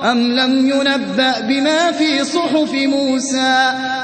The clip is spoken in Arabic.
أَمْ لَمْ يُنَبَّأْ بِمَا فِي صُحُفِ مُوسَىٰ